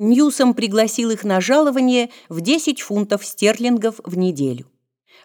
Ньюсом пригласил их на жалование в 10 фунтов стерлингов в неделю.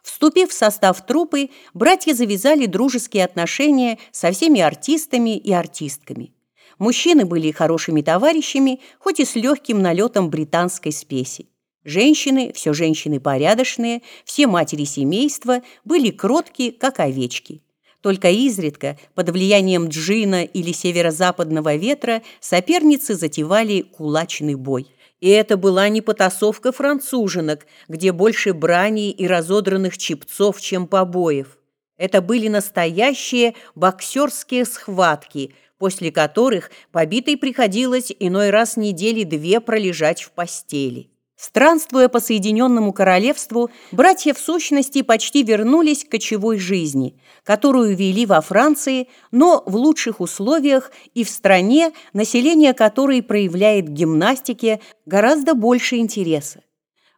Вступив в состав труппы, братья завязали дружеские отношения со всеми артистами и артистками. Мужчины были хорошими товарищами, хоть и с легким налетом британской спеси. Женщины, все женщины порядочные, все матери семейства, были кроткие, как овечки. Только изредка, под влиянием джина или северо-западного ветра, соперницы затевали кулачный бой. И это была не потасовка француженок, где больше брани и разодранных чепцов, чем побоев. Это были настоящие боксерские схватки, после которых побитой приходилось иной раз недели две пролежать в постели. Странствуя по Соединенному Королевству, братья в сущности почти вернулись к кочевой жизни, которую вели во Франции, но в лучших условиях и в стране, население которой проявляет гимнастике гораздо больше интереса.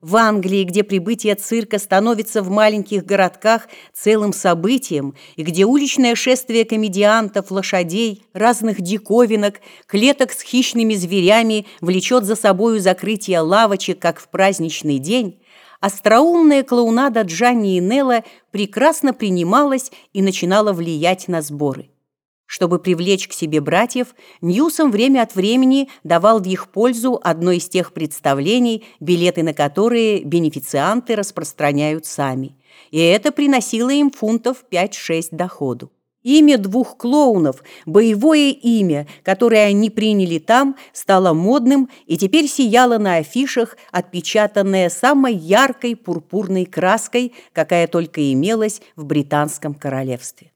В Англии, где прибытие цирка становится в маленьких городках целым событием, и где уличное шествие комедиантов, лошадей, разных диковинок, клеток с хищными зверями влечет за собою закрытие лавочек, как в праздничный день, остроумная клоунада Джанни и Нелла прекрасно принималась и начинала влиять на сборы. Чтобы привлечь к себе братьев, Ньюсом время от времени давал в их пользу одно из тех представлений, билеты на которые бенефицианты распространяют сами. И это приносило им фунтов 5-6 доходу. Имя двух клоунов, боевое имя, которое они приняли там, стало модным и теперь сияло на афишах, отпечатанное самой яркой пурпурной краской, какая только имелась в британском королевстве.